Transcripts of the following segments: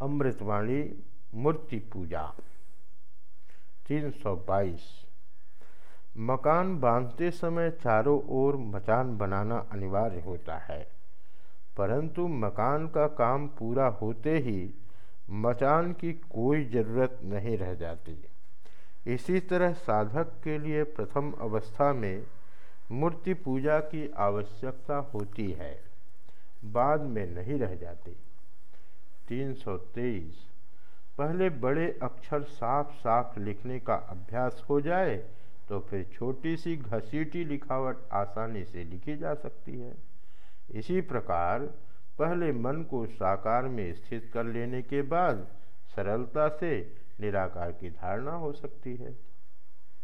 अमृतवाणी मूर्ति पूजा 322 मकान बांधते समय चारों ओर मचान बनाना अनिवार्य होता है, परंतु मकान का काम पूरा होते ही मचान की कोई ज़रूरत नहीं रह जाती। इसी तरह साधक के लिए प्रथम अवस्था में मूर्ति पूजा की आवश्यकता होती है, बाद में नहीं रह जाती। 323 पहले बड़े अक्षर साफ़ साफ़ लिखने का अभ्यास हो जाए तो फिर छोटी सी घसीटी लिखावट आसानी से लिखी जा सकती है। इसी प्रकार, पहले मन को साकार में स्थित कर लेने के बाद सरलता से निराकार की धारणा हो सकती है।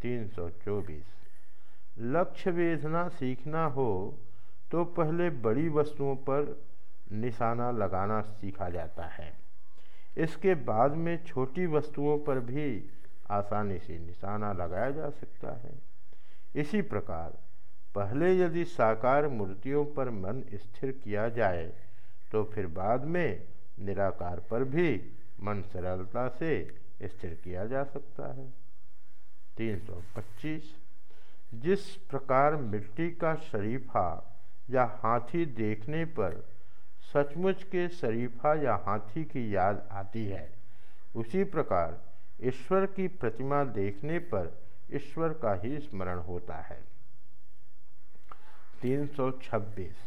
324 लक्ष्य वेदना सीखना हो तो पहले बड़ी वस्तुओं पर निशाना लगाना सीखा जाता है। इसके बाद में छोटी वस्तुओं पर भी आसानी से निशाना लगाया जा सकता है। इसी प्रकार, पहले यदि साकार मूर्तियों पर मन स्थिर किया जाए तो फिर बाद में निराकार पर भी मन सरलता से स्थिर किया जा सकता है। 325 जिस प्रकार मिट्टी का शरीफा या हाथी देखने पर सचमुच के शरीफा या हाथी की याद आती है। उसी प्रकार ईश्वर की प्रतिमा देखने पर ईश्वर का ही स्मरण होता है। 326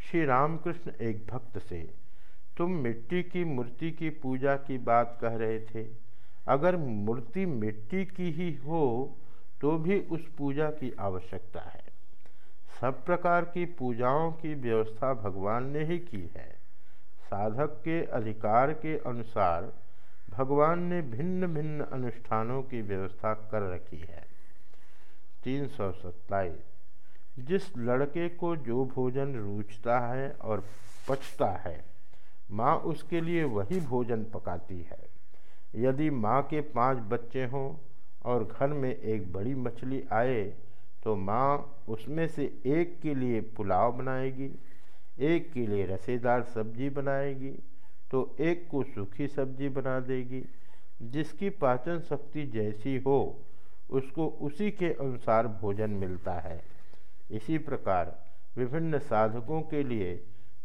श्री रामकृष्ण एक भक्त से तुम मिट्टी की मूर्ति की पूजा की बात कह रहे थे। अगर मूर्ति मिट्टी की ही हो तो भी उस पूजा की आवश्यकता है। सब प्रकार की पूजाओं की व्यवस्था भगवान ने ही की है। साधक के अधिकार के अनुसार भगवान ने भिन्न भिन्न अनुष्ठानों की व्यवस्था कर रखी है। तीन सौ सत्ताईस। जिस लड़के को जो भोजन रूचता है और पचता है, माँ उसके लिए वही भोजन पकाती है। यदि माँ के पाँच बच्चे हों और घर में एक बड़ी मछली आए तो माँ उसमें से एक के लिए पुलाव बनाएगी, एक के लिए रसेदार सब्ज़ी बनाएगी तो एक को सूखी सब्ज़ी बना देगी। जिसकी पाचन शक्ति जैसी हो, उसको उसी के अनुसार भोजन मिलता है। इसी प्रकार विभिन्न साधकों के लिए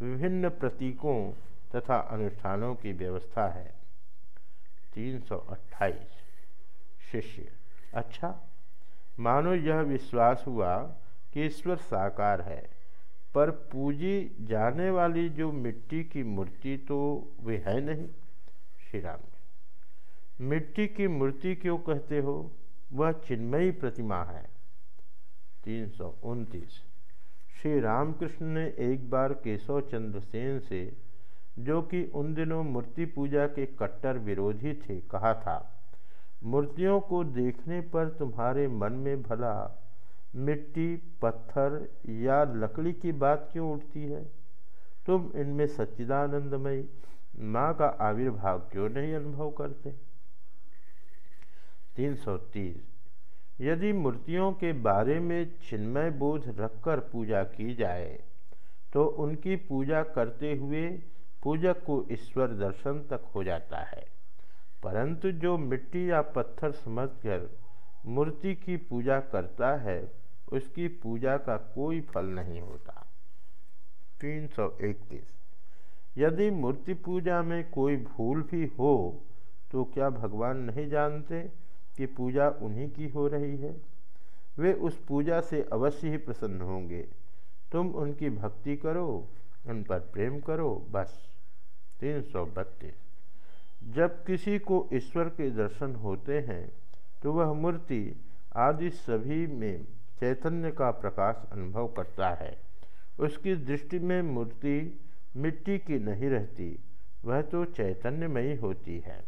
विभिन्न प्रतीकों तथा अनुष्ठानों की व्यवस्था है। 328 शिष्य। अच्छा मानो यह विश्वास हुआ कि ईश्वर साकार है, पर पूजी जाने वाली जो मिट्टी की मूर्ति तो वे है नहीं। श्री राम मिट्टी की मूर्ति क्यों कहते हो? वह चिन्मयी प्रतिमा है। तीन सौ उनतीस। श्री रामकृष्ण ने एक बार केशव चंद्र सेन से, जो कि उन दिनों मूर्ति पूजा के कट्टर विरोधी थे, कहा था मूर्तियों को देखने पर तुम्हारे मन में भला मिट्टी, पत्थर या लकड़ी की बात क्यों उठती है? तुम इनमें सच्चिदानंदमयी, माँ का आविर्भाव क्यों नहीं अनुभव करते? 330 यदि मूर्तियों के बारे में चिन्मय बोध रखकर पूजा की जाए तो उनकी पूजा करते हुए पूजक को ईश्वर दर्शन तक हो जाता है। परंतु जो मिट्टी या पत्थर समझकर मूर्ति की पूजा करता है, उसकी पूजा का कोई फल नहीं होता। तीन सौ इकतीस। यदि मूर्ति पूजा में कोई भूल भी हो तो क्या भगवान नहीं जानते कि पूजा उन्हीं की हो रही है? वे उस पूजा से अवश्य ही प्रसन्न होंगे। तुम उनकी भक्ति करो, उन पर प्रेम करो, बस। तीन सौ बत्तीस। जब किसी को ईश्वर के दर्शन होते हैं तो वह मूर्ति आदि सभी में चैतन्य का प्रकाश अनुभव करता है। उसकी दृष्टि में मूर्ति मिट्टी की नहीं रहती, वह तो चैतन्यमयी होती है।